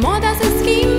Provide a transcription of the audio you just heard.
Moda e esquina.